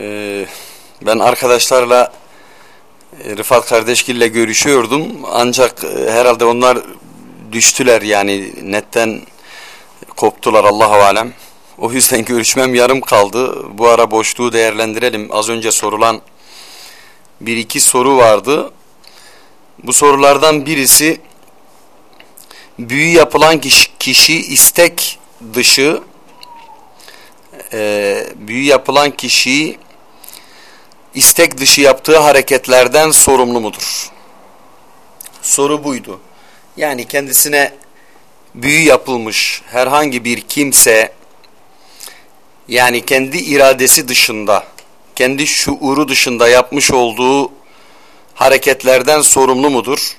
Ee, ben arkadaşlarla e, Rıfat kardeşgille görüşüyordum ancak e, herhalde onlar düştüler yani netten koptular Allahu alem. O yüzden görüşmem yarım kaldı. Bu ara boşluğu değerlendirelim. Az önce sorulan bir iki soru vardı. Bu sorulardan birisi büyü yapılan kişi, kişi istek dışı e, büyü yapılan kişi istek dışı yaptığı hareketlerden sorumlu mudur? Soru buydu. Yani kendisine büyü yapılmış herhangi bir kimse yani kendi iradesi dışında, kendi şuuru dışında yapmış olduğu hareketlerden sorumlu mudur?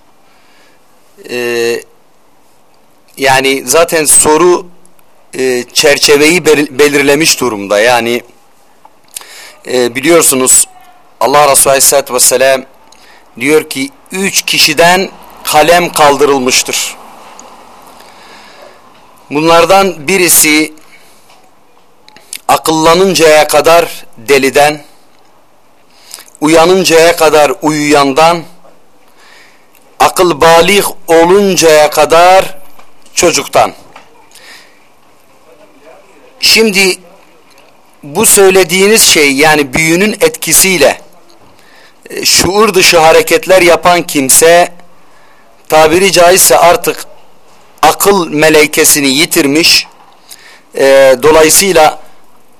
Ee, yani zaten soru e, çerçeveyi belirlemiş durumda. Yani e, biliyorsunuz Allah Resulü Aleyhisselatü Vesselam diyor ki üç kişiden kalem kaldırılmıştır. Bunlardan birisi akıllanıncaya kadar deliden, uyanıncaya kadar uyuyandan, akıl balik oluncaya kadar çocuktan. Şimdi bu söylediğiniz şey yani büyünün etkisiyle şuur dışı hareketler yapan kimse tabiri caizse artık akıl meleykesini yitirmiş e, dolayısıyla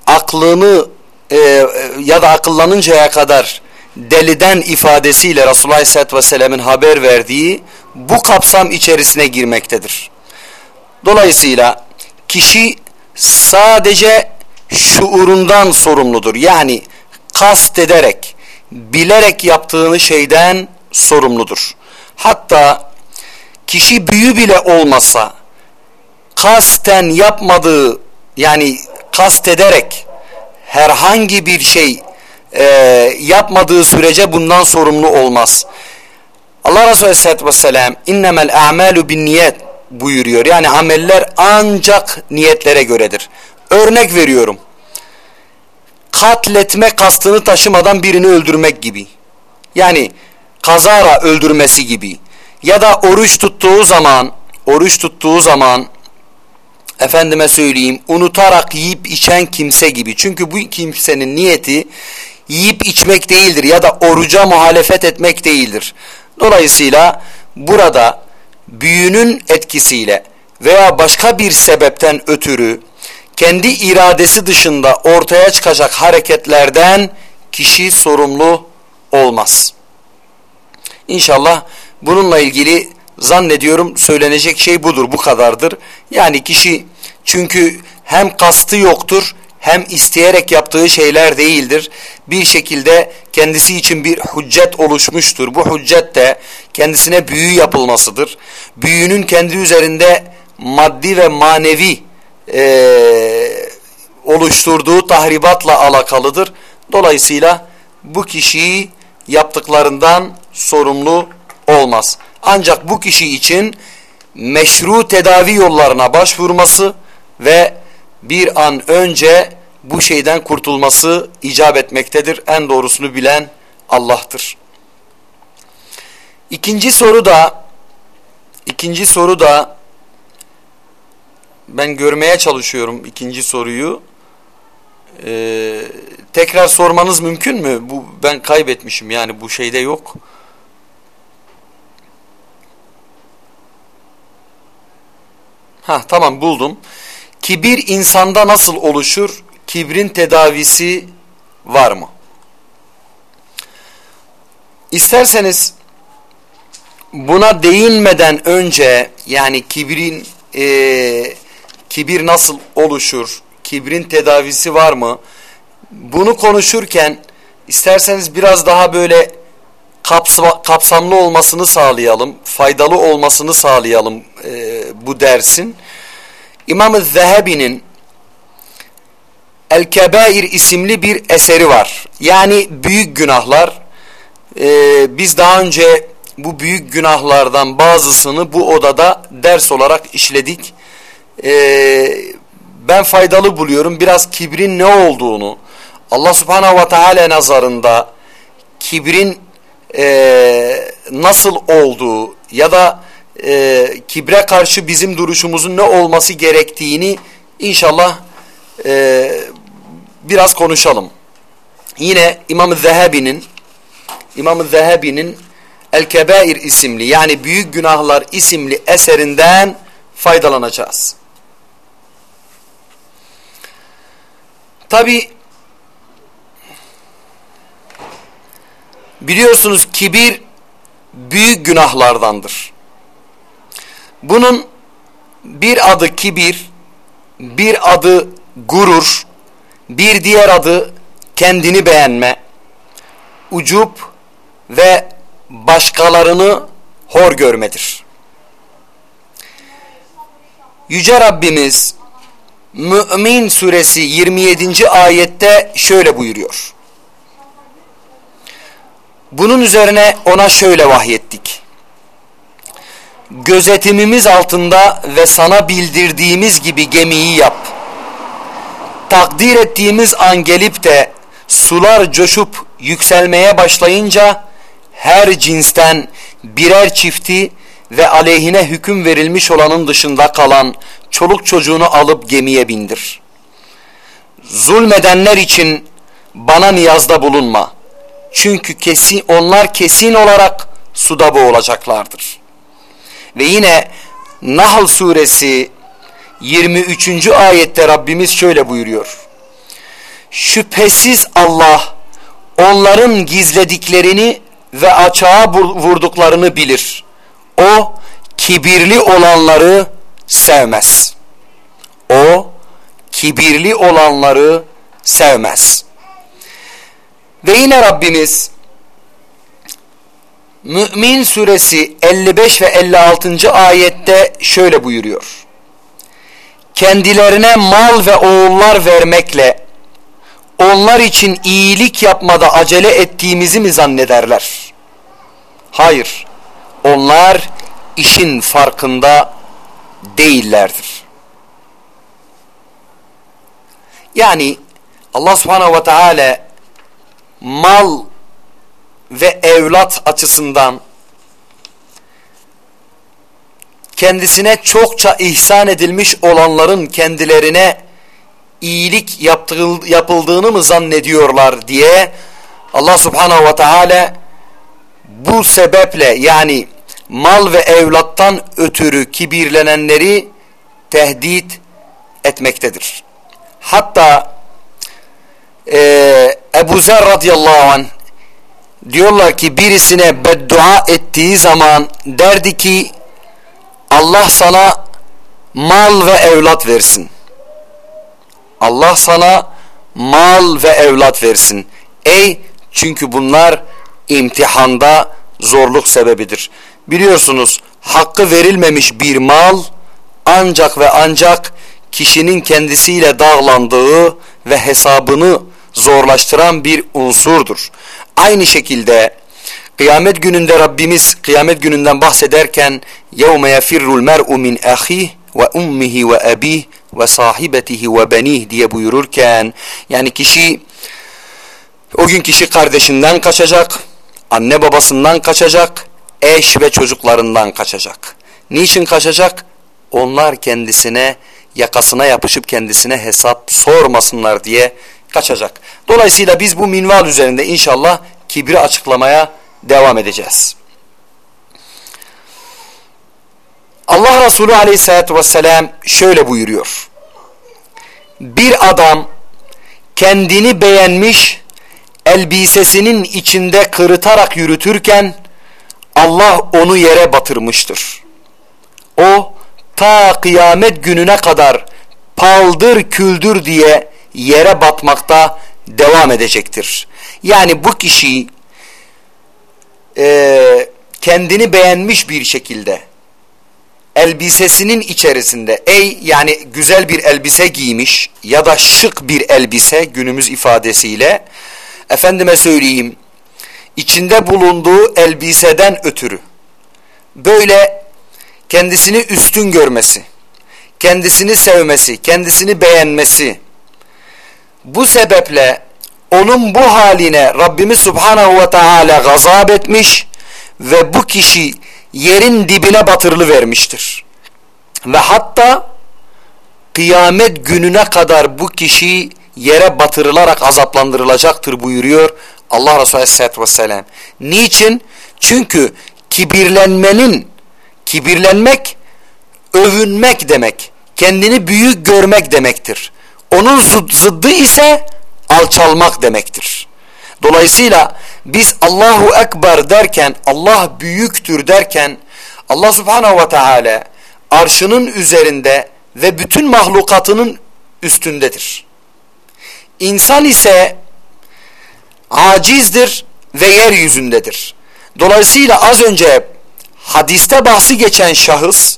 aklını e, ya da akıllanıncaya kadar deliden ifadesiyle Resulullah Aleyhisselatü Vesselam'ın haber verdiği bu kapsam içerisine girmektedir. Dolayısıyla kişi sadece şuurundan sorumludur. Yani kast ederek, bilerek yaptığını şeyden sorumludur. Hatta kişi büyü bile olmasa kasten yapmadığı yani kast ederek herhangi bir şey e, yapmadığı sürece bundan sorumlu olmaz. Allah Resulü Aleyhisselatü Vesselam innemel a'malu bin niyet buyuruyor. Yani ameller ancak niyetlere göredir. Örnek veriyorum. Katletme kastını taşımadan birini öldürmek gibi. Yani kazara öldürmesi gibi. Ya da oruç tuttuğu zaman, oruç tuttuğu zaman efendime söyleyeyim unutarak yiyip içen kimse gibi. Çünkü bu kimsenin niyeti yiyip içmek değildir ya da oruca muhalefet etmek değildir. Dolayısıyla burada büyünün etkisiyle veya başka bir sebepten ötürü kendi iradesi dışında ortaya çıkacak hareketlerden kişi sorumlu olmaz. İnşallah bununla ilgili zannediyorum söylenecek şey budur, bu kadardır. Yani kişi çünkü hem kastı yoktur hem isteyerek yaptığı şeyler değildir. Bir şekilde kendisi için bir hüccet oluşmuştur. Bu hüccet de kendisine büyü yapılmasıdır. Büyünün kendi üzerinde maddi ve manevi e, oluşturduğu tahribatla alakalıdır. Dolayısıyla bu kişiyi yaptıklarından sorumlu olmaz. Ancak bu kişi için meşru tedavi yollarına başvurması ve bir an önce bu şeyden kurtulması icap etmektedir. En doğrusunu bilen Allah'tır. İkinci soru da ikinci soru da ben görmeye çalışıyorum ikinci soruyu. Ee, tekrar sormanız mümkün mü? Bu ben kaybetmişim yani bu şeyde yok. Ha tamam buldum. Kibir insanda nasıl oluşur? Kibrin tedavisi var mı? İsterseniz buna değinmeden önce yani kibrin e, kibir nasıl oluşur? Kibrin tedavisi var mı? bunu konuşurken isterseniz biraz daha böyle kapsamlı olmasını sağlayalım, faydalı olmasını sağlayalım e, bu dersin. İmam-ı Zehebi'nin El-Kebair isimli bir eseri var. Yani büyük günahlar. Ee, biz daha önce bu büyük günahlardan bazısını bu odada ders olarak işledik. Ee, ben faydalı buluyorum. Biraz kibrin ne olduğunu, Allah subhanahu ve teala nazarında kibrin e, nasıl olduğu ya da e, kibre karşı bizim duruşumuzun ne olması gerektiğini inşallah e, biraz konuşalım. Yine İmam-ı Zehebi'nin İmam-ı El-Kebair isimli yani Büyük Günahlar isimli eserinden faydalanacağız. Tabi biliyorsunuz kibir büyük günahlardandır. Bunun bir adı kibir, bir adı gurur, bir diğer adı kendini beğenme, ucup ve başkalarını hor görmedir. Yüce Rabbimiz Mü'min suresi 27. ayette şöyle buyuruyor. Bunun üzerine ona şöyle vahyettik. Gözetimimiz altında ve sana bildirdiğimiz gibi gemiyi yap. Takdir ettiğimiz an gelip de sular coşup yükselmeye başlayınca her cinsten birer çifti ve aleyhine hüküm verilmiş olanın dışında kalan çoluk çocuğunu alıp gemiye bindir. Zulmedenler için bana niyazda bulunma. Çünkü kesin, onlar kesin olarak suda boğulacaklardır. Ve yine Nahl suresi 23. ayette Rabbimiz şöyle buyuruyor. Şüphesiz Allah onların gizlediklerini ve açığa vurduklarını bilir. O kibirli olanları sevmez. O kibirli olanları sevmez. Ve yine Rabbimiz Mü'min suresi 55 ve 56. ayette şöyle buyuruyor. Kendilerine mal ve oğullar vermekle onlar için iyilik yapmada acele ettiğimizi mi zannederler? Hayır. Onlar işin farkında değillerdir. Yani Allah subhanahu ve teala mal ve evlat açısından kendisine çokça ihsan edilmiş olanların kendilerine iyilik yapıldığını mı zannediyorlar diye Allah subhanahu ve teala bu sebeple yani mal ve evlattan ötürü kibirlenenleri tehdit etmektedir. Hatta e, Ebu Zer radıyallahu anh diyorlar ki birisine beddua ettiği zaman derdi ki Allah sana mal ve evlat versin. Allah sana mal ve evlat versin. Ey çünkü bunlar imtihanda zorluk sebebidir Biliyorsunuz hakkı verilmemiş bir mal ancak ve ancak kişinin kendisiyle dağlandığı ve hesabını zorlaştıran bir unsurdur. Aynı şekilde kıyamet gününde Rabbimiz kıyamet gününden bahsederken يَوْمَ يَفِرُّ الْمَرْءُ مِنْ أَخِيهِ وَأُمِّهِ وَأَبِيهِ ve sahibetihi ve benih diye buyururken yani kişi o gün kişi kardeşinden kaçacak, anne babasından kaçacak, eş ve çocuklarından kaçacak. Niçin kaçacak? Onlar kendisine yakasına yapışıp kendisine hesap sormasınlar diye kaçacak. Dolayısıyla biz bu minval üzerinde inşallah kibri açıklamaya devam edeceğiz. Allah Resulü aleyhissalatü vesselam şöyle buyuruyor. Bir adam kendini beğenmiş elbisesinin içinde kırıtarak yürütürken Allah onu yere batırmıştır. O ta kıyamet gününe kadar paldır küldür diye yere batmakta devam edecektir. Yani bu kişi e, kendini beğenmiş bir şekilde elbisesinin içerisinde ey yani güzel bir elbise giymiş ya da şık bir elbise günümüz ifadesiyle efendime söyleyeyim içinde bulunduğu elbiseden ötürü böyle kendisini üstün görmesi, kendisini sevmesi, kendisini beğenmesi bu sebeple onun bu haline Rabbimiz Subhanahu ve Teala gazap etmiş ve bu kişi yerin dibine batırılı vermiştir. Ve hatta kıyamet gününe kadar bu kişi yere batırılarak azaplandırılacaktır buyuruyor Allah Resulü Aleyhisselatü Vesselam. Niçin? Çünkü kibirlenmenin, kibirlenmek övünmek demek. Kendini büyük görmek demektir. Onun zıddı ise alçalmak demektir. Dolayısıyla biz Allahu Ekber derken, Allah büyüktür derken Allah Subhanahu ve Teala arşının üzerinde ve bütün mahlukatının üstündedir. İnsan ise acizdir ve yeryüzündedir. Dolayısıyla az önce hadiste bahsi geçen şahıs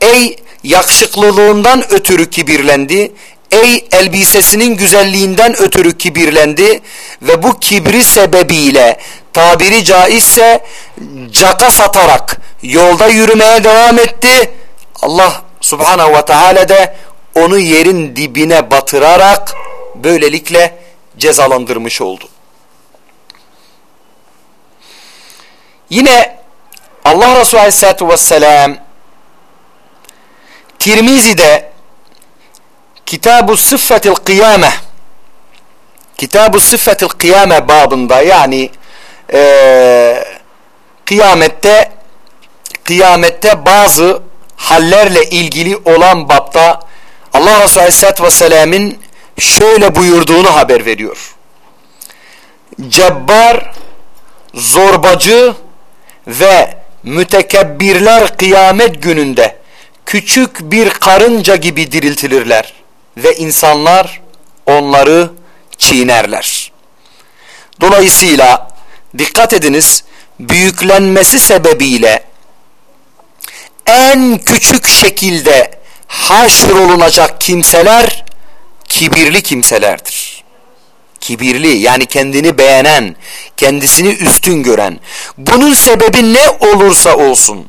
ey yakışıklılığından ötürü kibirlendi, ey elbisesinin güzelliğinden ötürü kibirlendi ve bu kibri sebebiyle tabiri caizse caka satarak yolda yürümeye devam etti. Allah subhanahu ve teala de onu yerin dibine batırarak böylelikle cezalandırmış oldu. Yine Allah Resulü Aleyhisselatü Vesselam Tirmizi'de Kitab-ı Sıffetil Kıyame Kitab-ı Sıffetil Kıyame babında yani e, kıyamette kıyamette bazı hallerle ilgili olan babda Allah Resulü Aleyhisselatü Vesselam'ın şöyle buyurduğunu haber veriyor. Cebbar, zorbacı ve mütekebbirler kıyamet gününde küçük bir karınca gibi diriltilirler ve insanlar onları çiğnerler. Dolayısıyla dikkat ediniz büyüklenmesi sebebiyle en küçük şekilde haşrolunacak kimseler kibirli kimselerdir. Kibirli yani kendini beğenen, kendisini üstün gören. Bunun sebebi ne olursa olsun.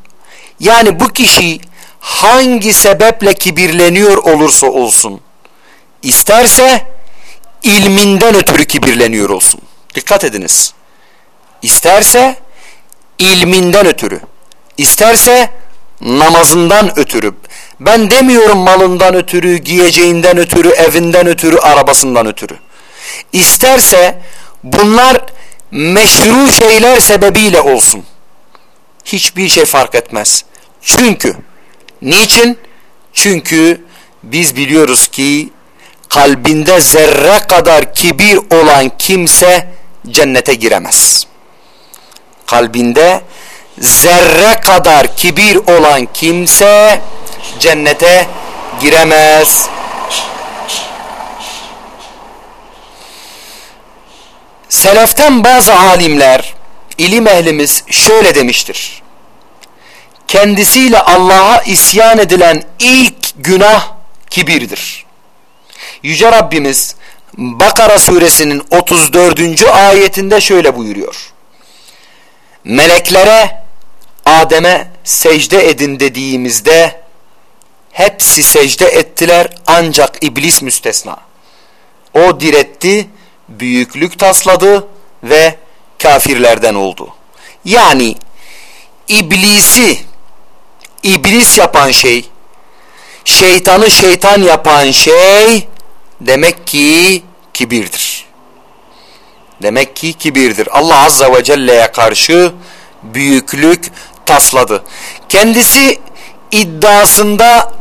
Yani bu kişi hangi sebeple kibirleniyor olursa olsun. isterse ilminden ötürü kibirleniyor olsun. Dikkat ediniz. İsterse ilminden ötürü. isterse namazından ötürü. Ben demiyorum malından ötürü, giyeceğinden ötürü, evinden ötürü, arabasından ötürü. İsterse bunlar meşru şeyler sebebiyle olsun. Hiçbir şey fark etmez. Çünkü, niçin? Çünkü biz biliyoruz ki kalbinde zerre kadar kibir olan kimse cennete giremez. Kalbinde zerre kadar kibir olan kimse cennete giremez. Seleften bazı alimler, ilim ehlimiz şöyle demiştir. Kendisiyle Allah'a isyan edilen ilk günah kibirdir. Yüce Rabbimiz Bakara suresinin 34. ayetinde şöyle buyuruyor. Meleklere Adem'e secde edin dediğimizde hepsi secde ettiler ancak iblis müstesna. O diretti, büyüklük tasladı ve kafirlerden oldu. Yani iblisi iblis yapan şey, şeytanı şeytan yapan şey demek ki kibirdir. Demek ki kibirdir. Allah Azza ve Celle'ye karşı büyüklük tasladı. Kendisi iddiasında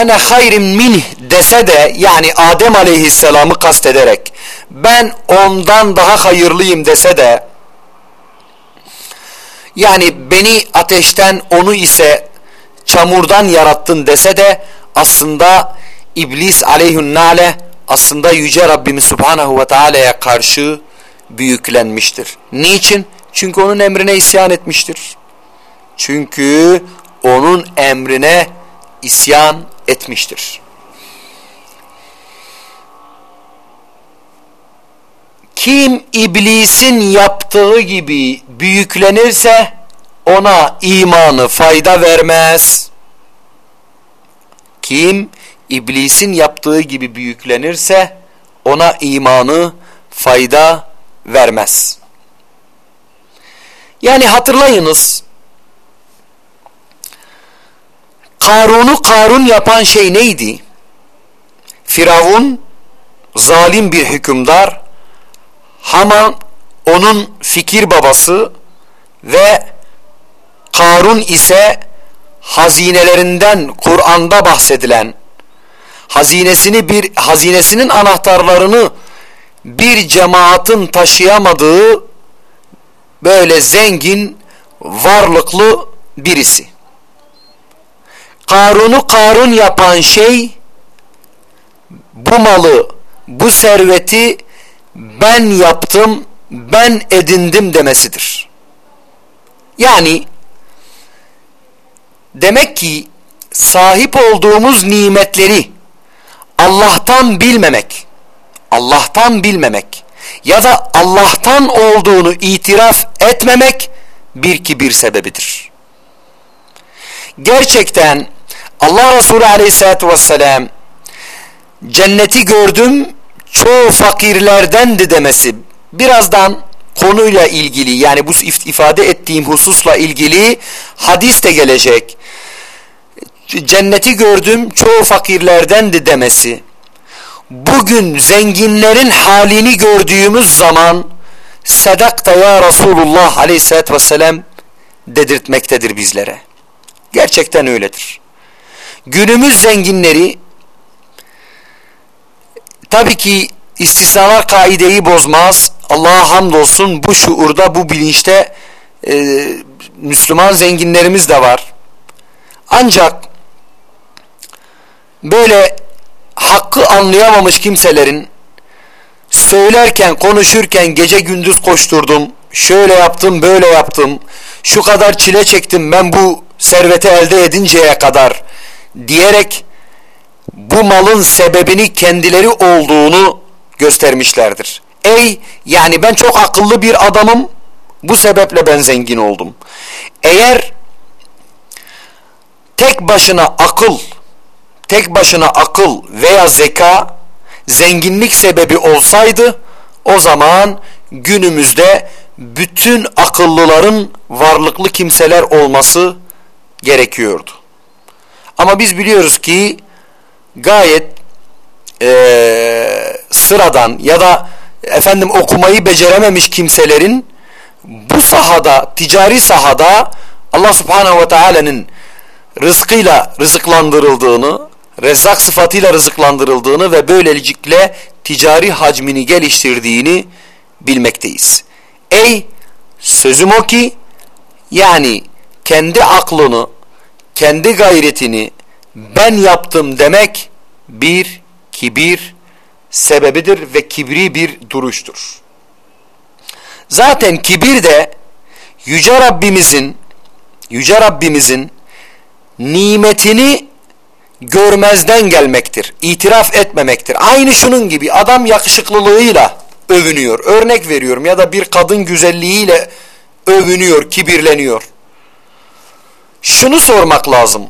ene hayrim min dese de yani Adem aleyhisselamı kastederek ben ondan daha hayırlıyım dese de yani beni ateşten onu ise çamurdan yarattın dese de aslında İblis aleyhünnale aslında Yüce Rabbimiz Subhanahu ve Teala'ya karşı büyüklenmiştir. Niçin? Çünkü onun emrine isyan etmiştir. Çünkü onun emrine isyan etmiştir. Kim iblisin yaptığı gibi büyüklenirse ona imanı fayda vermez. Kim iblisin yaptığı gibi büyüklenirse ona imanı fayda vermez. Yani hatırlayınız Karun'u Karun yapan şey neydi? Firavun zalim bir hükümdar Haman onun fikir babası ve Karun ise hazinelerinden Kur'an'da bahsedilen hazinesini bir hazinesinin anahtarlarını bir cemaatin taşıyamadığı böyle zengin varlıklı birisi. Karun'u Karun yapan şey bu malı, bu serveti ben yaptım, ben edindim demesidir. Yani demek ki sahip olduğumuz nimetleri Allah'tan bilmemek, Allah'tan bilmemek ya da Allah'tan olduğunu itiraf etmemek bir kibir sebebidir. Gerçekten Allah Resulü aleyhissalatü vesselam cenneti gördüm çoğu fakirlerdendi demesi birazdan konuyla ilgili yani bu ifade ettiğim hususla ilgili hadis de gelecek. Cenneti gördüm çoğu fakirlerdendi demesi. Bugün zenginlerin halini gördüğümüz zaman sadakta ya Resulullah aleyhissalatü vesselam dedirtmektedir bizlere. Gerçekten öyledir. Günümüz zenginleri tabii ki istisnalar kaideyi bozmaz. Allah'a hamdolsun bu şuurda, bu bilinçte e, Müslüman zenginlerimiz de var. Ancak böyle hakkı anlayamamış kimselerin söylerken, konuşurken gece gündüz koşturdum, şöyle yaptım, böyle yaptım, şu kadar çile çektim ben bu serveti elde edinceye kadar diyerek bu malın sebebini kendileri olduğunu göstermişlerdir. Ey yani ben çok akıllı bir adamım bu sebeple ben zengin oldum. Eğer tek başına akıl tek başına akıl veya zeka zenginlik sebebi olsaydı o zaman günümüzde bütün akıllıların varlıklı kimseler olması gerekiyordu. Ama biz biliyoruz ki gayet e, sıradan ya da efendim okumayı becerememiş kimselerin bu sahada, ticari sahada Allah subhanehu ve teala'nın rızkıyla rızıklandırıldığını, rezzak sıfatıyla rızıklandırıldığını ve böylelikle ticari hacmini geliştirdiğini bilmekteyiz. Ey sözüm o ki yani kendi aklını, kendi gayretini ben yaptım demek bir kibir sebebidir ve kibri bir duruştur. Zaten kibir de Yüce Rabbimizin Yüce Rabbimizin nimetini görmezden gelmektir. İtiraf etmemektir. Aynı şunun gibi adam yakışıklılığıyla övünüyor. Örnek veriyorum ya da bir kadın güzelliğiyle övünüyor, kibirleniyor. Şunu sormak lazım.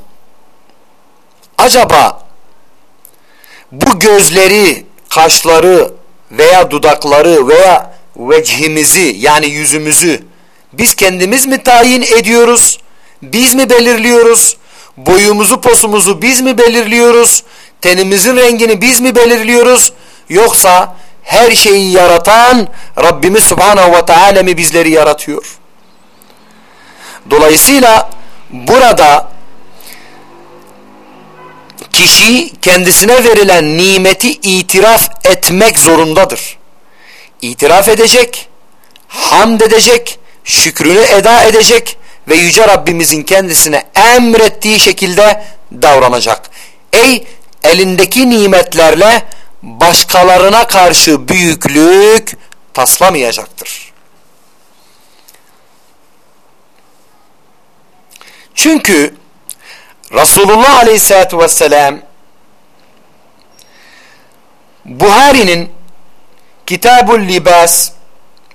Acaba bu gözleri, kaşları veya dudakları veya vecihimizi yani yüzümüzü biz kendimiz mi tayin ediyoruz? Biz mi belirliyoruz? Boyumuzu posumuzu biz mi belirliyoruz? Tenimizin rengini biz mi belirliyoruz? Yoksa her şeyi yaratan Rabbimiz Subhanahu ve Teala mi bizleri yaratıyor? Dolayısıyla burada kişi kendisine verilen nimeti itiraf etmek zorundadır. İtiraf edecek, hamd edecek, şükrünü eda edecek ve Yüce Rabbimizin kendisine emrettiği şekilde davranacak. Ey elindeki nimetlerle başkalarına karşı büyüklük taslamayacaktır. Çünkü Resulullah Aleyhisselatü Vesselam Buhari'nin Kitabul Libas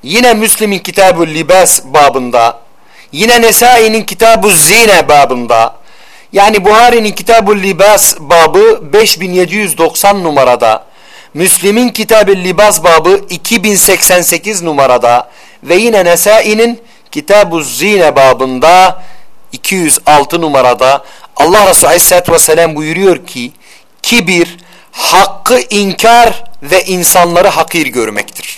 yine Müslim'in Kitabul Libas babında yine Nesai'nin Kitabul Zine babında yani Buhari'nin Kitabul Libas babı 5790 numarada Müslim'in Kitabul Libas babı 2088 numarada ve yine Nesai'nin Kitabul Zine babında 206 numarada Allah Resulü Aleyhisselatü Vesselam buyuruyor ki kibir hakkı inkar ve insanları hakir görmektir.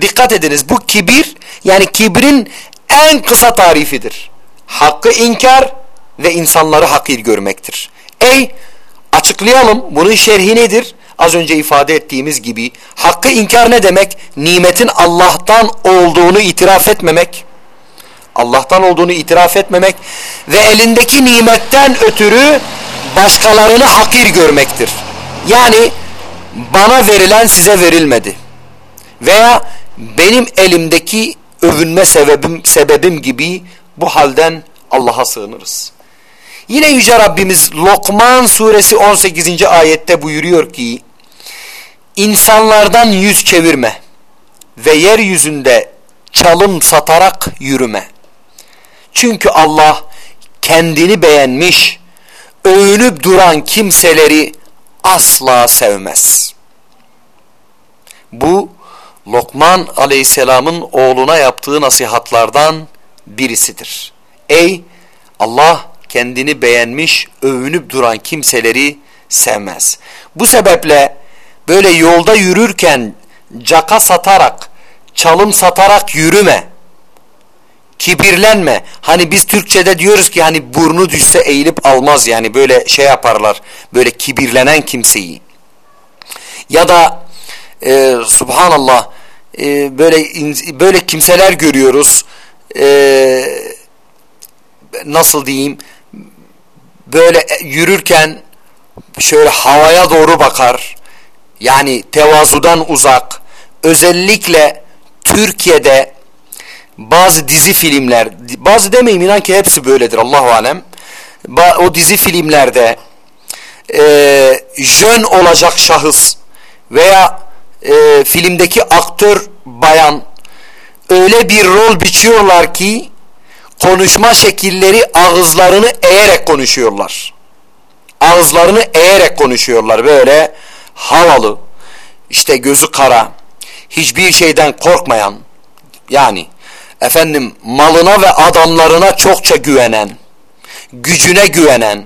Dikkat ediniz bu kibir yani kibrin en kısa tarifidir. Hakkı inkar ve insanları hakir görmektir. Ey açıklayalım bunun şerhi nedir? Az önce ifade ettiğimiz gibi hakkı inkar ne demek? Nimetin Allah'tan olduğunu itiraf etmemek. Allah'tan olduğunu itiraf etmemek ve elindeki nimetten ötürü başkalarını hakir görmektir. Yani bana verilen size verilmedi. Veya benim elimdeki övünme sebebim, sebebim gibi bu halden Allah'a sığınırız. Yine Yüce Rabbimiz Lokman suresi 18. ayette buyuruyor ki insanlardan yüz çevirme ve yeryüzünde çalım satarak yürüme. Çünkü Allah kendini beğenmiş, övünüp duran kimseleri asla sevmez. Bu Lokman aleyhisselamın oğluna yaptığı nasihatlardan birisidir. Ey Allah kendini beğenmiş, övünüp duran kimseleri sevmez. Bu sebeple böyle yolda yürürken caka satarak, çalım satarak yürüme. Kibirlenme. Hani biz Türkçe'de diyoruz ki hani burnu düşse eğilip almaz yani böyle şey yaparlar. Böyle kibirlenen kimseyi. Ya da e, subhanallah e, böyle böyle kimseler görüyoruz. E, nasıl diyeyim? Böyle yürürken şöyle havaya doğru bakar. Yani tevazudan uzak. Özellikle Türkiye'de bazı dizi filmler, bazı demeyeyim inan ki hepsi böyledir Allahu alem. O dizi filmlerde e, jön olacak şahıs veya e, filmdeki aktör bayan öyle bir rol biçiyorlar ki konuşma şekilleri ağızlarını eğerek konuşuyorlar. Ağızlarını eğerek konuşuyorlar böyle havalı, işte gözü kara, hiçbir şeyden korkmayan yani efendim malına ve adamlarına çokça güvenen, gücüne güvenen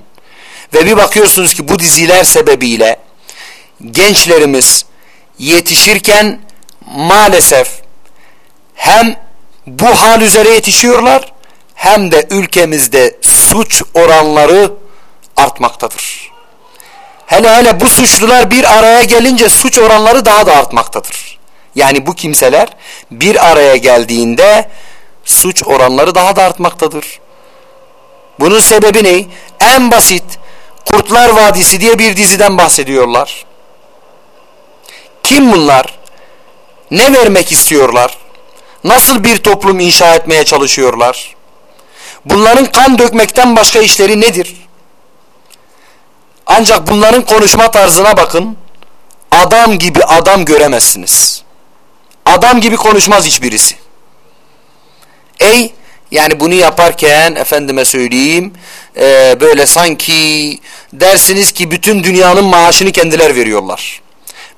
ve bir bakıyorsunuz ki bu diziler sebebiyle gençlerimiz yetişirken maalesef hem bu hal üzere yetişiyorlar hem de ülkemizde suç oranları artmaktadır. Hele hele bu suçlular bir araya gelince suç oranları daha da artmaktadır. Yani bu kimseler bir araya geldiğinde suç oranları daha da artmaktadır. Bunun sebebi ne? En basit Kurtlar Vadisi diye bir diziden bahsediyorlar. Kim bunlar? Ne vermek istiyorlar? Nasıl bir toplum inşa etmeye çalışıyorlar? Bunların kan dökmekten başka işleri nedir? Ancak bunların konuşma tarzına bakın. Adam gibi adam göremezsiniz. Adam gibi konuşmaz hiçbirisi. Ey yani bunu yaparken efendime söyleyeyim e, böyle sanki dersiniz ki bütün dünyanın maaşını kendiler veriyorlar.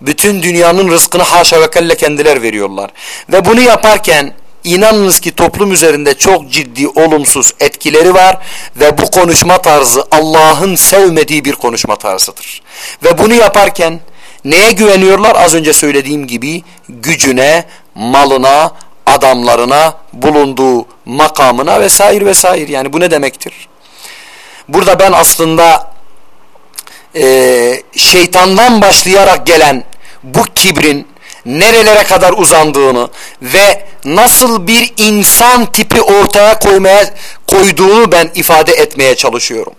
Bütün dünyanın rızkını haşa ve kelle kendiler veriyorlar. Ve bunu yaparken inanınız ki toplum üzerinde çok ciddi olumsuz etkileri var ve bu konuşma tarzı Allah'ın sevmediği bir konuşma tarzıdır. Ve bunu yaparken neye güveniyorlar? Az önce söylediğim gibi gücüne, malına, adamlarına, bulunduğu makamına vesaire vesaire. Yani bu ne demektir? Burada ben aslında e, şeytandan başlayarak gelen bu kibrin nerelere kadar uzandığını ve nasıl bir insan tipi ortaya koymaya koyduğunu ben ifade etmeye çalışıyorum.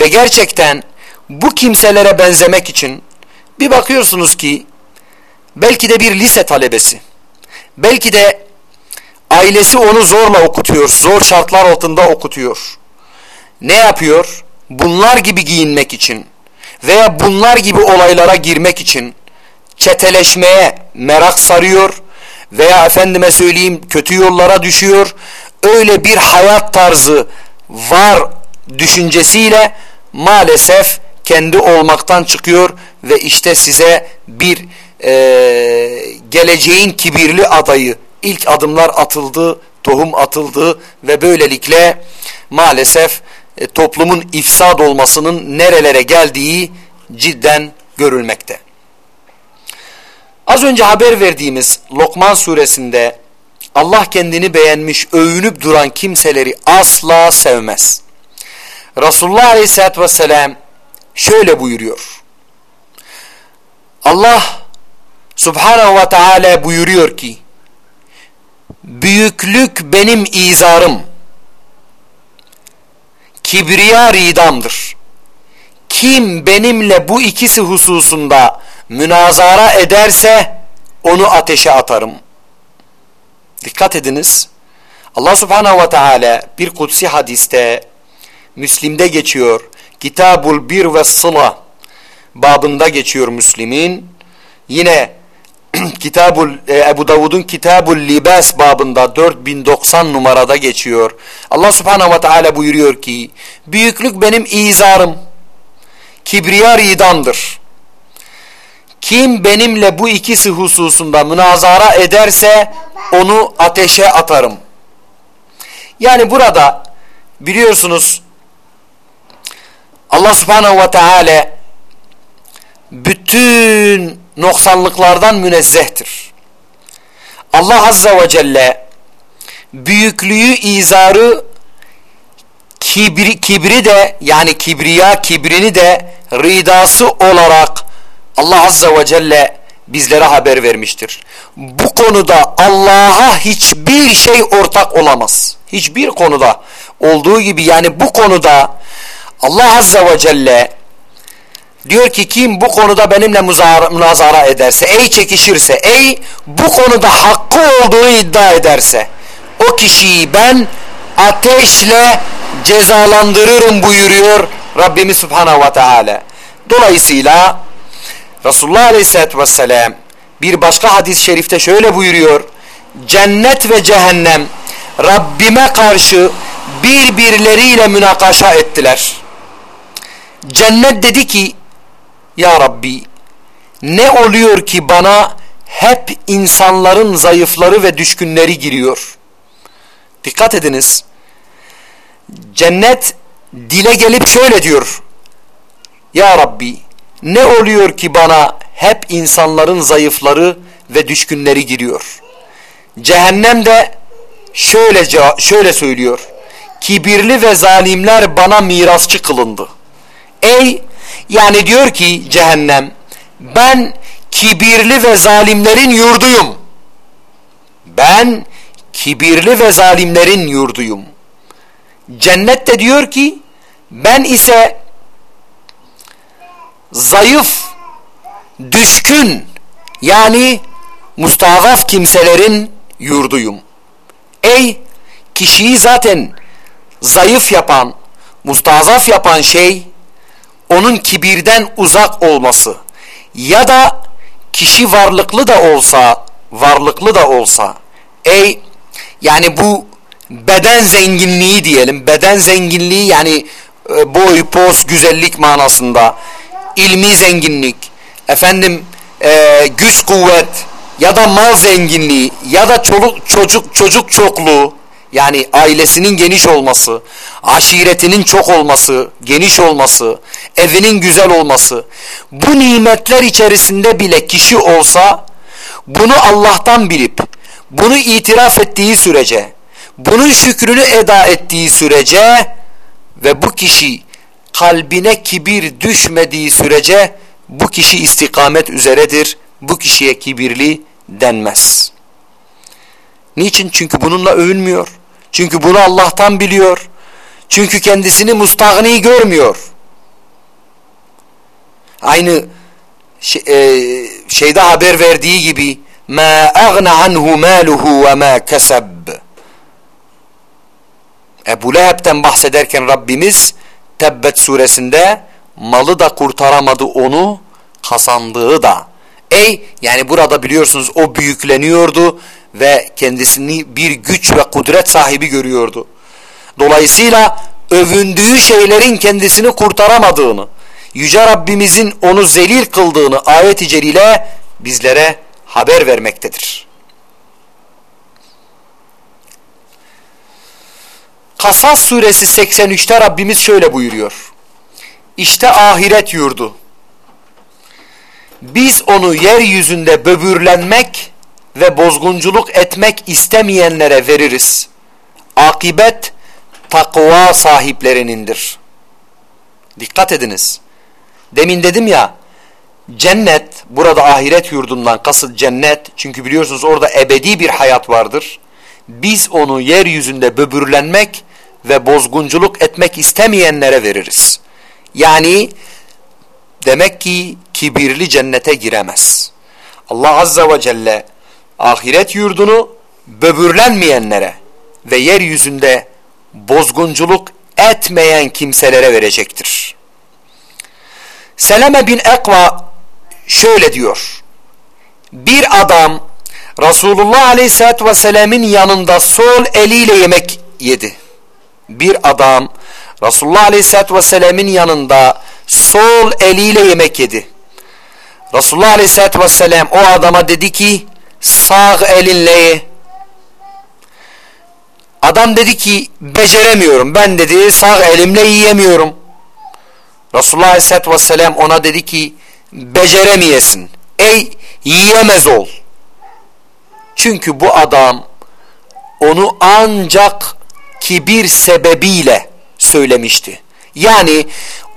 Ve gerçekten bu kimselere benzemek için Bir bakıyorsunuz ki belki de bir lise talebesi, belki de ailesi onu zorla okutuyor, zor şartlar altında okutuyor. Ne yapıyor? Bunlar gibi giyinmek için veya bunlar gibi olaylara girmek için çeteleşmeye merak sarıyor veya efendime söyleyeyim kötü yollara düşüyor. Öyle bir hayat tarzı var düşüncesiyle maalesef kendi olmaktan çıkıyor ve işte size bir e, geleceğin kibirli adayı ilk adımlar atıldı, tohum atıldı ve böylelikle maalesef e, toplumun ifsad olmasının nerelere geldiği cidden görülmekte. Az önce haber verdiğimiz Lokman suresinde Allah kendini beğenmiş, övünüp duran kimseleri asla sevmez. Resulullah Aleyhisselatü Vesselam şöyle buyuruyor. Allah Subhanahu ve Teala buyuruyor ki Büyüklük benim izarım kibriya ridamdır. Kim benimle bu ikisi hususunda münazara ederse onu ateşe atarım. Dikkat ediniz. Allah subhanahu ve teala bir kutsi hadiste Müslim'de geçiyor. Kitabul bir ve sıla babında geçiyor Müslim'in. Yine Kitabul e, Ebu Davud'un Kitabul Libas babında 4090 numarada geçiyor. Allah Subhanahu ve Teala buyuruyor ki büyüklük benim izarım. Kibriya ridamdır. Kim benimle bu ikisi hususunda münazara ederse onu ateşe atarım. Yani burada biliyorsunuz Allah Subhanahu ve Teala bütün noksanlıklardan münezzehtir. Allah Azza ve Celle büyüklüğü, izarı, kibri, kibri de yani kibriya, kibrini de ridası olarak Allah Azza ve Celle bizlere haber vermiştir. Bu konuda Allah'a hiçbir şey ortak olamaz. Hiçbir konuda olduğu gibi yani bu konuda Allah Azza ve Celle Diyor ki kim bu konuda benimle münazara ederse, ey çekişirse, ey bu konuda hakkı olduğunu iddia ederse o kişiyi ben ateşle cezalandırırım buyuruyor Rabbimiz Subhanahu ve Teala. Dolayısıyla Resulullah Aleyhisselatü Vesselam bir başka hadis-i şerifte şöyle buyuruyor. Cennet ve cehennem Rabbime karşı birbirleriyle münakaşa ettiler. Cennet dedi ki ya Rabbi ne oluyor ki bana hep insanların zayıfları ve düşkünleri giriyor. Dikkat ediniz. Cennet dile gelip şöyle diyor. Ya Rabbi ne oluyor ki bana hep insanların zayıfları ve düşkünleri giriyor. Cehennem de şöyle, şöyle söylüyor. Kibirli ve zalimler bana mirasçı kılındı. Ey yani diyor ki cehennem ben kibirli ve zalimlerin yurduyum. Ben kibirli ve zalimlerin yurduyum. Cennet de diyor ki ben ise zayıf, düşkün yani mustazaf kimselerin yurduyum. Ey kişiyi zaten zayıf yapan, mustazaf yapan şey onun kibirden uzak olması ya da kişi varlıklı da olsa varlıklı da olsa ey yani bu beden zenginliği diyelim beden zenginliği yani e, boy poz güzellik manasında ilmi zenginlik efendim e, güç kuvvet ya da mal zenginliği ya da çoluk çocuk çocuk çokluğu yani ailesinin geniş olması, aşiretinin çok olması, geniş olması, evinin güzel olması, bu nimetler içerisinde bile kişi olsa, bunu Allah'tan bilip, bunu itiraf ettiği sürece, bunun şükrünü eda ettiği sürece ve bu kişi kalbine kibir düşmediği sürece bu kişi istikamet üzeredir. Bu kişiye kibirli denmez. Niçin? Çünkü bununla övünmüyor. Çünkü bunu Allah'tan biliyor. Çünkü kendisini mustagni görmüyor. Aynı şey, e, şeyde haber verdiği gibi ma agna anhu maluhu ve ma kasab Ebu Leheb'ten bahsederken Rabbimiz Tebbet suresinde malı da kurtaramadı onu kazandığı da. Ey yani burada biliyorsunuz o büyükleniyordu ve kendisini bir güç ve kudret sahibi görüyordu. Dolayısıyla övündüğü şeylerin kendisini kurtaramadığını, Yüce Rabbimizin onu zelil kıldığını ayet-i celile bizlere haber vermektedir. Kasas suresi 83'te Rabbimiz şöyle buyuruyor. İşte ahiret yurdu. Biz onu yeryüzünde böbürlenmek ve bozgunculuk etmek istemeyenlere veririz. Akibet takva sahiplerinindir. Dikkat ediniz. Demin dedim ya cennet burada ahiret yurdundan kasıt cennet çünkü biliyorsunuz orada ebedi bir hayat vardır. Biz onu yeryüzünde böbürlenmek ve bozgunculuk etmek istemeyenlere veririz. Yani demek ki kibirli cennete giremez. Allah Azza ve Celle ahiret yurdunu böbürlenmeyenlere ve yeryüzünde bozgunculuk etmeyen kimselere verecektir. Seleme bin Ekva şöyle diyor. Bir adam Resulullah Aleyhisselatü Vesselam'ın yanında sol eliyle yemek yedi. Bir adam Resulullah Aleyhisselatü Vesselam'ın yanında sol eliyle yemek yedi. Resulullah Aleyhisselatü Vesselam o adama dedi ki sağ elinle ye. Adam dedi ki beceremiyorum ben dedi sağ elimle yiyemiyorum. Resulullah Aleyhisselatü Vesselam ona dedi ki beceremeyesin. Ey yiyemez ol. Çünkü bu adam onu ancak kibir sebebiyle söylemişti. Yani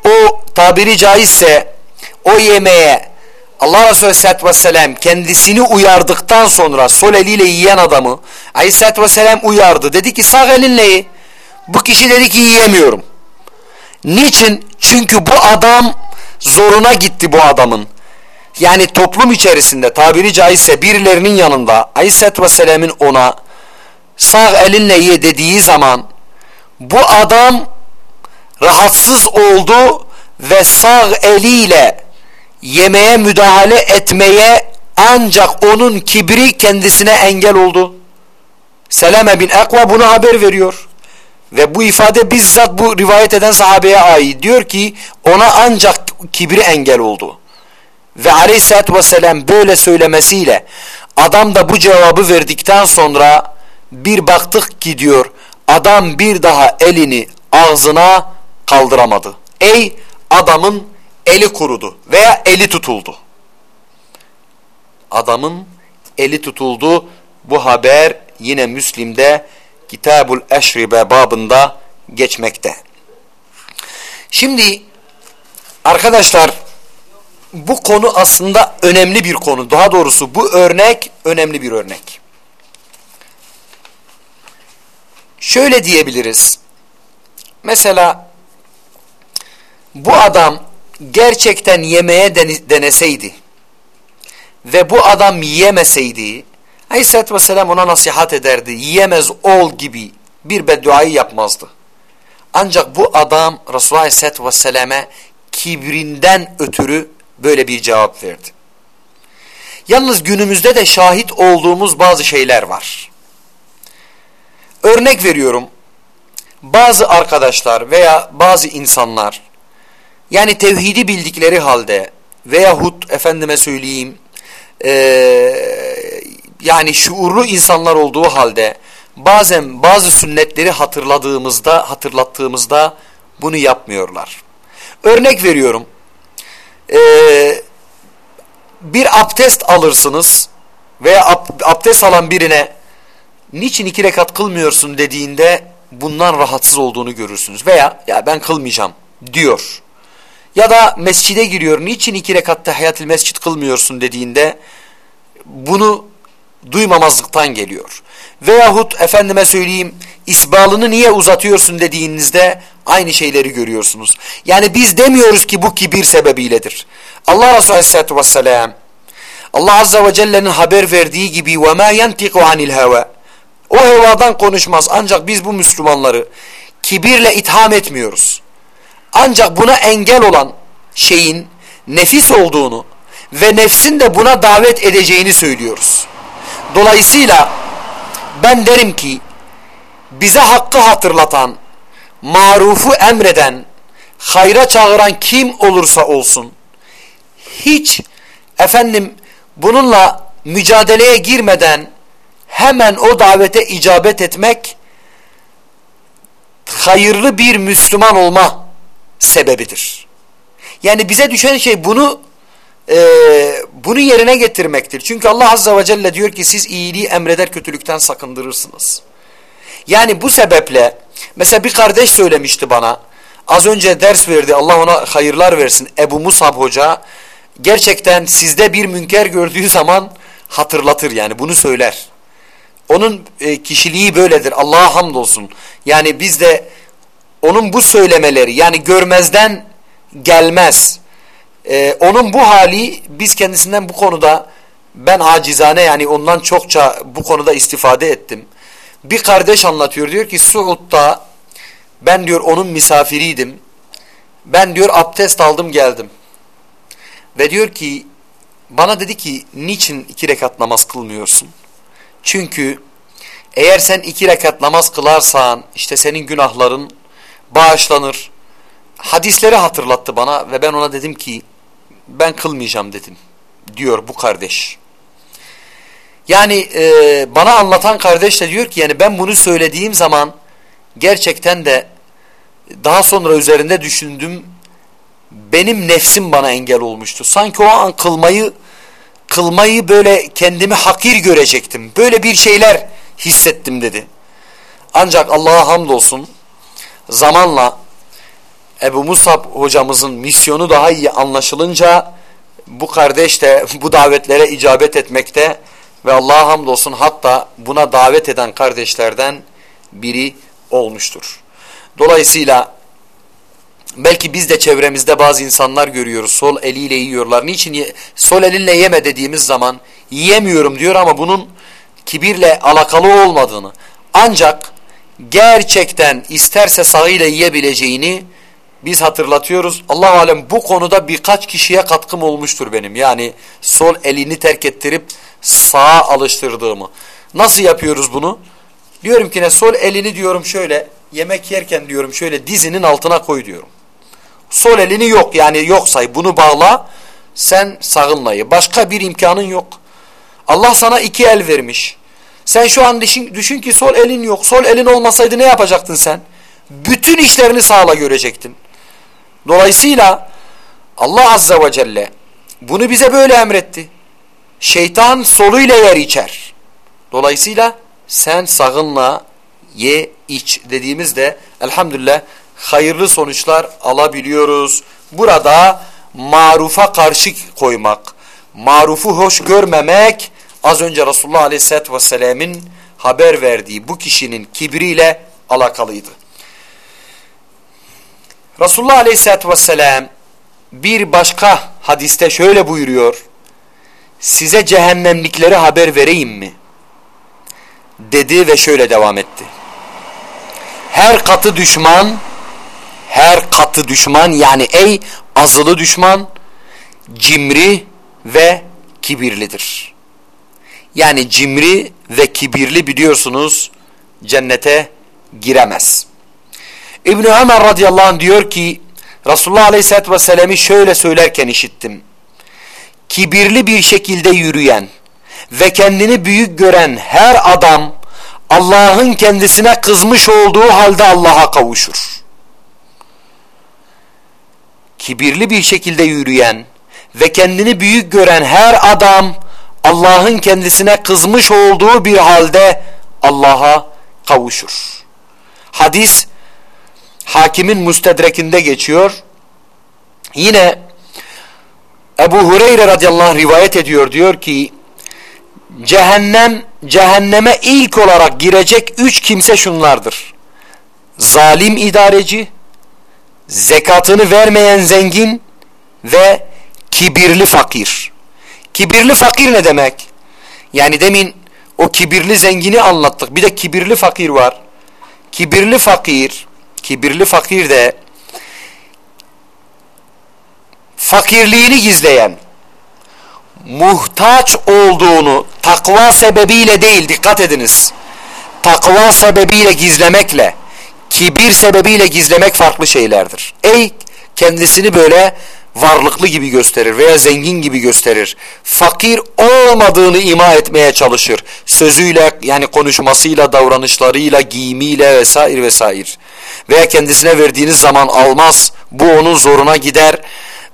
o tabiri caizse o yemeğe Allah Resulü Aleyhisselatü Vesselam kendisini uyardıktan sonra sol eliyle yiyen adamı Aleyhisselatü Vesselam uyardı. Dedi ki sağ elinle ye. Bu kişi dedi ki yiyemiyorum. Niçin? Çünkü bu adam zoruna gitti bu adamın. Yani toplum içerisinde tabiri caizse birilerinin yanında Aleyhisselatü Vesselam'ın ona sağ elinle ye dediği zaman bu adam rahatsız oldu ve sağ eliyle yemeğe müdahale etmeye ancak onun kibri kendisine engel oldu. Seleme bin Ekva bunu haber veriyor. Ve bu ifade bizzat bu rivayet eden sahabeye ait. Diyor ki ona ancak kibri engel oldu. Ve aleyhissalatü vesselam böyle söylemesiyle adam da bu cevabı verdikten sonra bir baktık ki diyor adam bir daha elini ağzına kaldıramadı. Ey adamın eli kurudu veya eli tutuldu. Adamın eli tutuldu. Bu haber yine Müslim'de Kitabul Eşribe babında geçmekte. Şimdi arkadaşlar bu konu aslında önemli bir konu. Daha doğrusu bu örnek önemli bir örnek. Şöyle diyebiliriz. Mesela bu adam gerçekten yemeye deneseydi ve bu adam yiyemeseydi Aleyhisselatü Vesselam ona nasihat ederdi. Yiyemez ol gibi bir bedduayı yapmazdı. Ancak bu adam Resulullah Aleyhisselatü Vesselam'e kibrinden ötürü böyle bir cevap verdi. Yalnız günümüzde de şahit olduğumuz bazı şeyler var. Örnek veriyorum. Bazı arkadaşlar veya bazı insanlar yani tevhidi bildikleri halde veyahut efendime söyleyeyim e, yani şuurlu insanlar olduğu halde bazen bazı sünnetleri hatırladığımızda hatırlattığımızda bunu yapmıyorlar. Örnek veriyorum. E, bir abdest alırsınız veya ab, abdest alan birine niçin iki rekat kılmıyorsun dediğinde bundan rahatsız olduğunu görürsünüz. Veya ya ben kılmayacağım diyor. Ya da mescide giriyor. Niçin iki rekat tahiyyatül mescid kılmıyorsun dediğinde bunu duymamazlıktan geliyor. Veyahut efendime söyleyeyim isbalını niye uzatıyorsun dediğinizde aynı şeyleri görüyorsunuz. Yani biz demiyoruz ki bu kibir sebebiyledir. Allah Resulü Aleyhisselatü Vesselam Allah Azze ve Celle'nin haber verdiği gibi وَمَا يَنْتِقُ عَنِ الْهَوَى O hevadan konuşmaz ancak biz bu Müslümanları kibirle itham etmiyoruz. Ancak buna engel olan şeyin nefis olduğunu ve nefsin de buna davet edeceğini söylüyoruz. Dolayısıyla ben derim ki bize hakkı hatırlatan, marufu emreden, hayra çağıran kim olursa olsun hiç efendim bununla mücadeleye girmeden hemen o davete icabet etmek hayırlı bir Müslüman olma sebebidir. Yani bize düşen şey bunu e, bunu yerine getirmektir. Çünkü Allah Azze ve Celle diyor ki siz iyiliği emreder kötülükten sakındırırsınız. Yani bu sebeple mesela bir kardeş söylemişti bana az önce ders verdi Allah ona hayırlar versin Ebu Musab Hoca gerçekten sizde bir münker gördüğü zaman hatırlatır yani bunu söyler. Onun e, kişiliği böyledir Allah'a hamdolsun. Yani biz de onun bu söylemeleri yani görmezden gelmez. Ee, onun bu hali biz kendisinden bu konuda ben acizane yani ondan çokça bu konuda istifade ettim. Bir kardeş anlatıyor diyor ki Suud'da ben diyor onun misafiriydim. Ben diyor abdest aldım geldim. Ve diyor ki bana dedi ki niçin iki rekat namaz kılmıyorsun? Çünkü eğer sen iki rekat namaz kılarsan işte senin günahların bağışlanır. Hadisleri hatırlattı bana ve ben ona dedim ki ben kılmayacağım dedim diyor bu kardeş. Yani e, bana anlatan kardeş de diyor ki yani ben bunu söylediğim zaman gerçekten de daha sonra üzerinde düşündüm benim nefsim bana engel olmuştu. Sanki o an kılmayı kılmayı böyle kendimi hakir görecektim. Böyle bir şeyler hissettim dedi. Ancak Allah'a hamdolsun zamanla Ebu Musab hocamızın misyonu daha iyi anlaşılınca bu kardeş de bu davetlere icabet etmekte ve Allah'a hamdolsun hatta buna davet eden kardeşlerden biri olmuştur. Dolayısıyla belki biz de çevremizde bazı insanlar görüyoruz sol eliyle yiyorlar. Niçin sol elinle yeme dediğimiz zaman yiyemiyorum diyor ama bunun kibirle alakalı olmadığını ancak gerçekten isterse sağıyla yiyebileceğini biz hatırlatıyoruz. Allah alem bu konuda birkaç kişiye katkım olmuştur benim. Yani sol elini terk ettirip sağa alıştırdığımı. Nasıl yapıyoruz bunu? Diyorum ki ne sol elini diyorum şöyle yemek yerken diyorum şöyle dizinin altına koy diyorum. Sol elini yok yani yok say bunu bağla sen sağınlayı. Başka bir imkanın yok. Allah sana iki el vermiş. Sen şu an düşün, düşün ki sol elin yok. Sol elin olmasaydı ne yapacaktın sen? Bütün işlerini sağla görecektin. Dolayısıyla Allah Azze ve Celle bunu bize böyle emretti. Şeytan soluyla yer içer. Dolayısıyla sen sağınla ye iç dediğimizde elhamdülillah hayırlı sonuçlar alabiliyoruz. Burada marufa karşı koymak, marufu hoş görmemek az önce Resulullah Aleyhisselatü Vesselam'ın haber verdiği bu kişinin kibriyle alakalıydı. Resulullah Aleyhisselatü Vesselam bir başka hadiste şöyle buyuruyor. Size cehennemlikleri haber vereyim mi? Dedi ve şöyle devam etti. Her katı düşman, her katı düşman yani ey azılı düşman, cimri ve kibirlidir. Yani cimri ve kibirli biliyorsunuz cennete giremez. İbni Ömer radıyallahu anh diyor ki Resulullah aleyhissalatü vesselam'ı şöyle söylerken işittim. Kibirli bir şekilde yürüyen ve kendini büyük gören her adam Allah'ın kendisine kızmış olduğu halde Allah'a kavuşur. Kibirli bir şekilde yürüyen ve kendini büyük gören her adam Allah'ın kendisine kızmış olduğu bir halde Allah'a kavuşur. Hadis hakimin müstedrekinde geçiyor. Yine Ebu Hureyre radıyallahu anh rivayet ediyor diyor ki cehennem cehenneme ilk olarak girecek üç kimse şunlardır. Zalim idareci, zekatını vermeyen zengin ve kibirli fakir. Kibirli fakir ne demek? Yani demin o kibirli zengini anlattık. Bir de kibirli fakir var. Kibirli fakir, kibirli fakir de fakirliğini gizleyen, muhtaç olduğunu takva sebebiyle değil dikkat ediniz. Takva sebebiyle gizlemekle, kibir sebebiyle gizlemek farklı şeylerdir. Ey kendisini böyle varlıklı gibi gösterir veya zengin gibi gösterir. Fakir olmadığını ima etmeye çalışır. Sözüyle yani konuşmasıyla, davranışlarıyla, giyimiyle vesaire vesaire. Veya kendisine verdiğiniz zaman almaz. Bu onun zoruna gider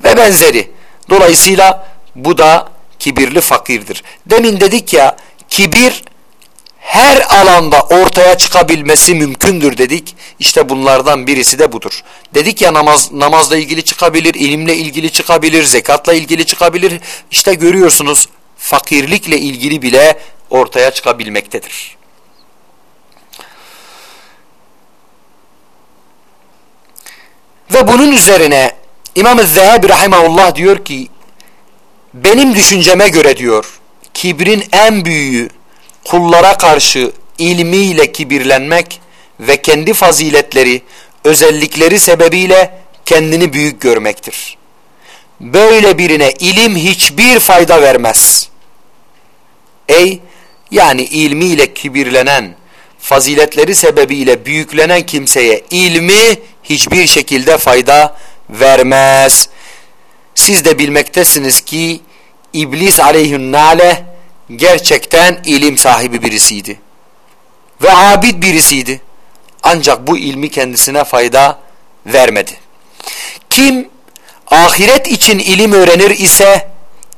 ve benzeri. Dolayısıyla bu da kibirli fakirdir. Demin dedik ya kibir her alanda ortaya çıkabilmesi mümkündür dedik. İşte bunlardan birisi de budur. Dedik ya namaz namazla ilgili çıkabilir, ilimle ilgili çıkabilir, zekatla ilgili çıkabilir. İşte görüyorsunuz fakirlikle ilgili bile ortaya çıkabilmektedir. Ve bunun üzerine İmam-ı Zehebi Rahimahullah diyor ki benim düşünceme göre diyor kibrin en büyüğü kullara karşı ilmiyle kibirlenmek ve kendi faziletleri, özellikleri sebebiyle kendini büyük görmektir. Böyle birine ilim hiçbir fayda vermez. Ey yani ilmiyle kibirlenen, faziletleri sebebiyle büyüklenen kimseye ilmi hiçbir şekilde fayda vermez. Siz de bilmektesiniz ki İblis aleyhünnale gerçekten ilim sahibi birisiydi. Ve abid birisiydi. Ancak bu ilmi kendisine fayda vermedi. Kim ahiret için ilim öğrenir ise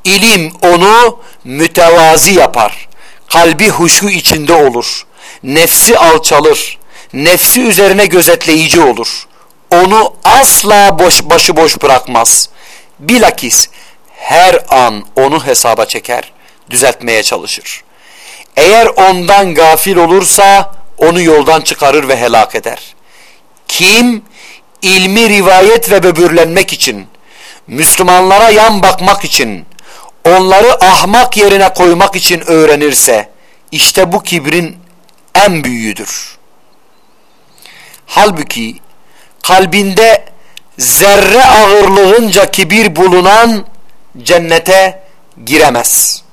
ilim onu mütevazi yapar. Kalbi huşu içinde olur. Nefsi alçalır. Nefsi üzerine gözetleyici olur. Onu asla boş başıboş bırakmaz. Bilakis her an onu hesaba çeker düzeltmeye çalışır. Eğer ondan gafil olursa onu yoldan çıkarır ve helak eder. Kim ilmi rivayet ve böbürlenmek için, Müslümanlara yan bakmak için, onları ahmak yerine koymak için öğrenirse, işte bu kibrin en büyüğüdür. Halbuki kalbinde zerre ağırlığınca kibir bulunan cennete giremez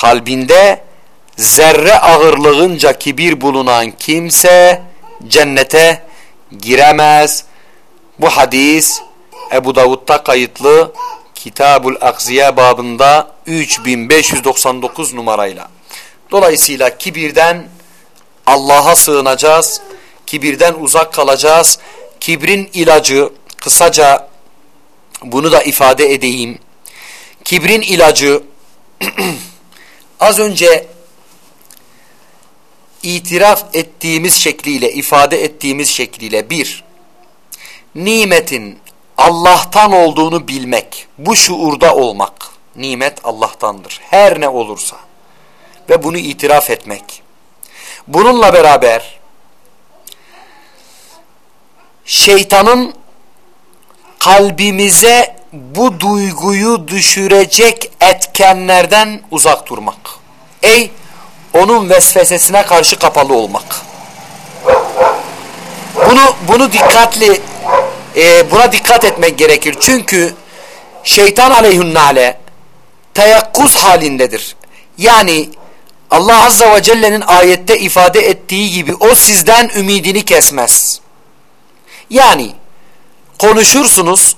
kalbinde zerre ağırlığınca kibir bulunan kimse cennete giremez. Bu hadis Ebu Davud'da kayıtlı Kitabul Akziye babında 3599 numarayla. Dolayısıyla kibirden Allah'a sığınacağız. Kibirden uzak kalacağız. Kibrin ilacı kısaca bunu da ifade edeyim. Kibrin ilacı az önce itiraf ettiğimiz şekliyle, ifade ettiğimiz şekliyle bir, nimetin Allah'tan olduğunu bilmek, bu şuurda olmak, nimet Allah'tandır. Her ne olursa ve bunu itiraf etmek. Bununla beraber şeytanın kalbimize bu duyguyu düşürecek etkenlerden uzak durmak. Ey onun vesvesesine karşı kapalı olmak. Bunu bunu dikkatli e, buna dikkat etmek gerekir. Çünkü şeytan aleyhünnale teyakkuz halindedir. Yani Allah Azza ve Celle'nin ayette ifade ettiği gibi o sizden ümidini kesmez. Yani konuşursunuz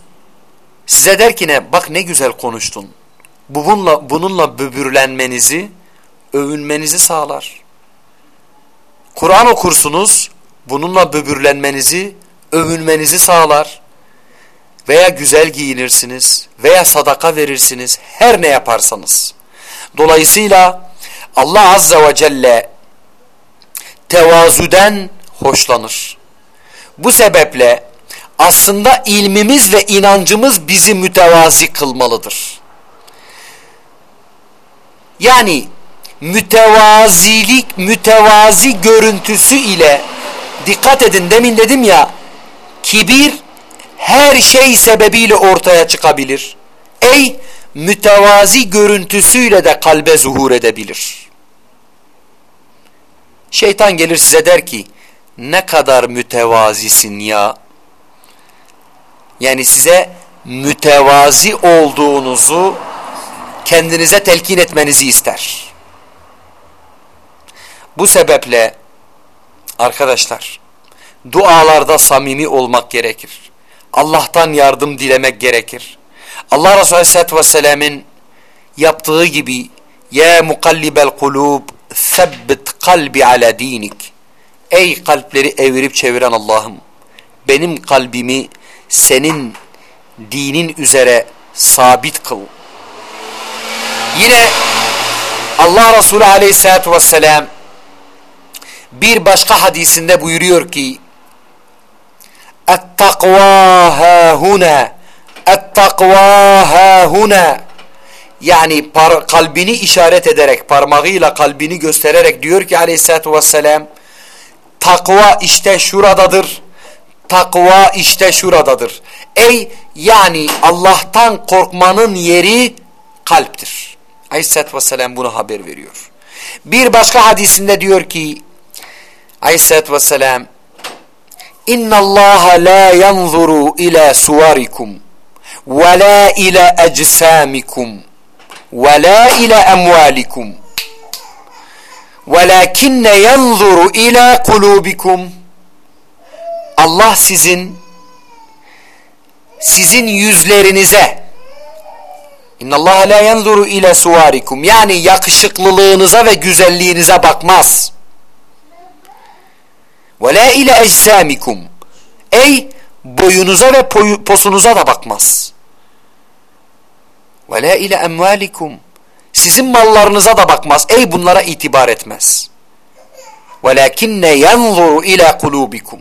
Size der ki ne? Bak ne güzel konuştun. Bununla, bununla böbürlenmenizi, övünmenizi sağlar. Kur'an okursunuz, bununla böbürlenmenizi, övünmenizi sağlar. Veya güzel giyinirsiniz, veya sadaka verirsiniz, her ne yaparsanız. Dolayısıyla Allah Azze ve Celle tevazuden hoşlanır. Bu sebeple aslında ilmimiz ve inancımız bizi mütevazi kılmalıdır. Yani mütevazilik, mütevazi görüntüsü ile dikkat edin demin dedim ya Kibir her şey sebebiyle ortaya çıkabilir. Ey mütevazi görüntüsüyle de kalbe zuhur edebilir. Şeytan gelir size der ki ne kadar mütevazisin ya. Yani size mütevazi olduğunuzu kendinize telkin etmenizi ister. Bu sebeple arkadaşlar dualarda samimi olmak gerekir. Allah'tan yardım dilemek gerekir. Allah Resulü Aleyhisselatü Vesselam'ın yaptığı gibi Ya mukallibel kulub sebbit kalbi ala dinik Ey kalpleri evirip çeviren Allah'ım benim kalbimi senin dinin üzere sabit kıl. Yine Allah Resulü Aleyhisselatü Vesselam bir başka hadisinde buyuruyor ki اَتَّقْوَى هَا هُنَا اَتَّقْوَى هَا هُنَا yani par, kalbini işaret ederek parmağıyla kalbini göstererek diyor ki aleyhissalatü vesselam takva işte şuradadır takva işte şuradadır. Ey yani Allah'tan korkmanın yeri kalptir. Aleyhissalatü vesselam bunu haber veriyor. Bir başka hadisinde diyor ki aleyhissalatü vesselam İnna Allah la yanzuru ila suvarikum ve la ila ecsamikum ve la ila emvalikum velakinne yanzuru ila kulubikum Allah sizin sizin yüzlerinize İnna Allah la yanzuru ila suvarikum yani yakışıklılığınıza ve güzelliğinize bakmaz. Ve la ile eczamikum. Ey boyunuza ve posunuza da bakmaz. Ve la ile emvalikum. Sizin mallarınıza da bakmaz. Ey bunlara itibar etmez. Velakinne yanzuru ila kulubikum.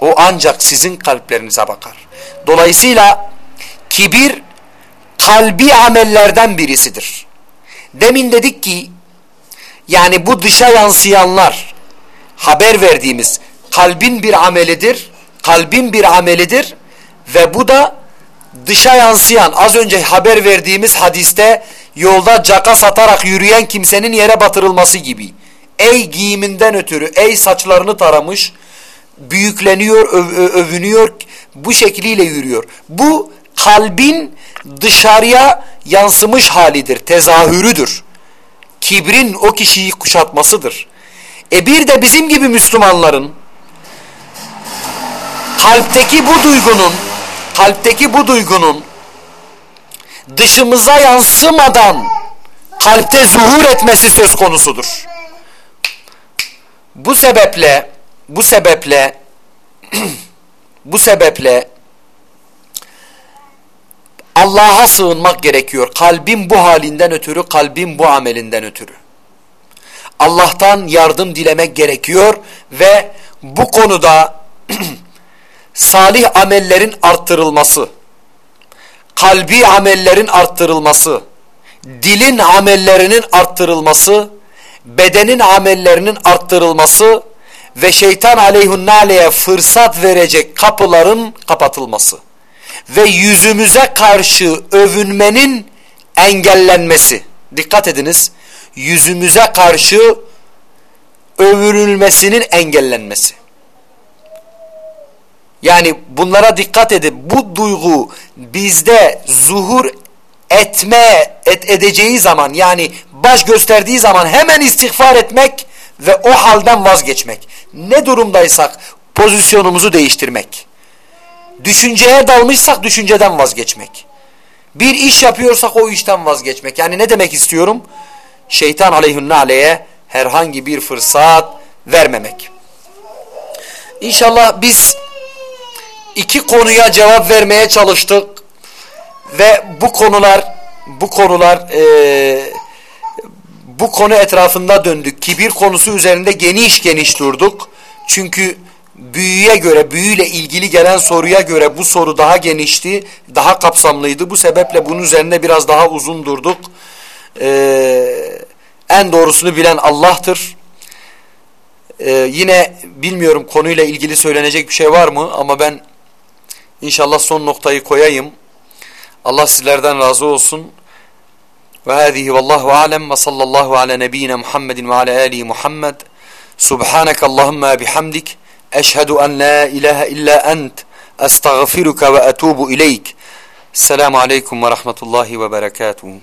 O ancak sizin kalplerinize bakar. Dolayısıyla kibir kalbi amellerden birisidir. Demin dedik ki yani bu dışa yansıyanlar haber verdiğimiz kalbin bir amelidir. Kalbin bir amelidir ve bu da dışa yansıyan az önce haber verdiğimiz hadiste yolda caka satarak yürüyen kimsenin yere batırılması gibi. Ey giyiminden ötürü, ey saçlarını taramış, büyükleniyor, öv övünüyor, bu şekliyle yürüyor. Bu kalbin dışarıya yansımış halidir, tezahürüdür. Kibrin o kişiyi kuşatmasıdır. E bir de bizim gibi Müslümanların kalpteki bu duygunun kalpteki bu duygunun dışımıza yansımadan kalpte zuhur etmesi söz konusudur. Bu sebeple bu sebeple bu sebeple Allah'a sığınmak gerekiyor. Kalbin bu halinden ötürü, kalbin bu amelinden ötürü. Allah'tan yardım dilemek gerekiyor ve bu konuda salih amellerin arttırılması, kalbi amellerin arttırılması, dilin amellerinin arttırılması, bedenin amellerinin arttırılması ve şeytan aleyhunnaleye fırsat verecek kapıların kapatılması ve yüzümüze karşı övünmenin engellenmesi. Dikkat ediniz yüzümüze karşı övünülmesinin engellenmesi. Yani bunlara dikkat edip bu duygu bizde zuhur etme et, edeceği zaman yani baş gösterdiği zaman hemen istiğfar etmek ve o halden vazgeçmek. Ne durumdaysak pozisyonumuzu değiştirmek. Düşünceye dalmışsak düşünceden vazgeçmek. Bir iş yapıyorsak o işten vazgeçmek. Yani ne demek istiyorum? şeytan aleyhünnaleye herhangi bir fırsat vermemek. İnşallah biz iki konuya cevap vermeye çalıştık ve bu konular bu konular e, bu konu etrafında döndük. Kibir konusu üzerinde geniş geniş durduk. Çünkü büyüye göre, büyüyle ilgili gelen soruya göre bu soru daha genişti, daha kapsamlıydı. Bu sebeple bunun üzerinde biraz daha uzun durduk e, en doğrusunu bilen Allah'tır. Ee, yine bilmiyorum konuyla ilgili söylenecek bir şey var mı ama ben inşallah son noktayı koyayım. Allah sizlerden razı olsun. وهذه والله أعلم وصلى الله على نبينا محمد وعلى آله محمد. سبحانك اللهم بحمدك أشهد أن لا إله إلا أنت أستغفرك وأتوب إليك. السلام عليكم ورحمة الله وبركاته.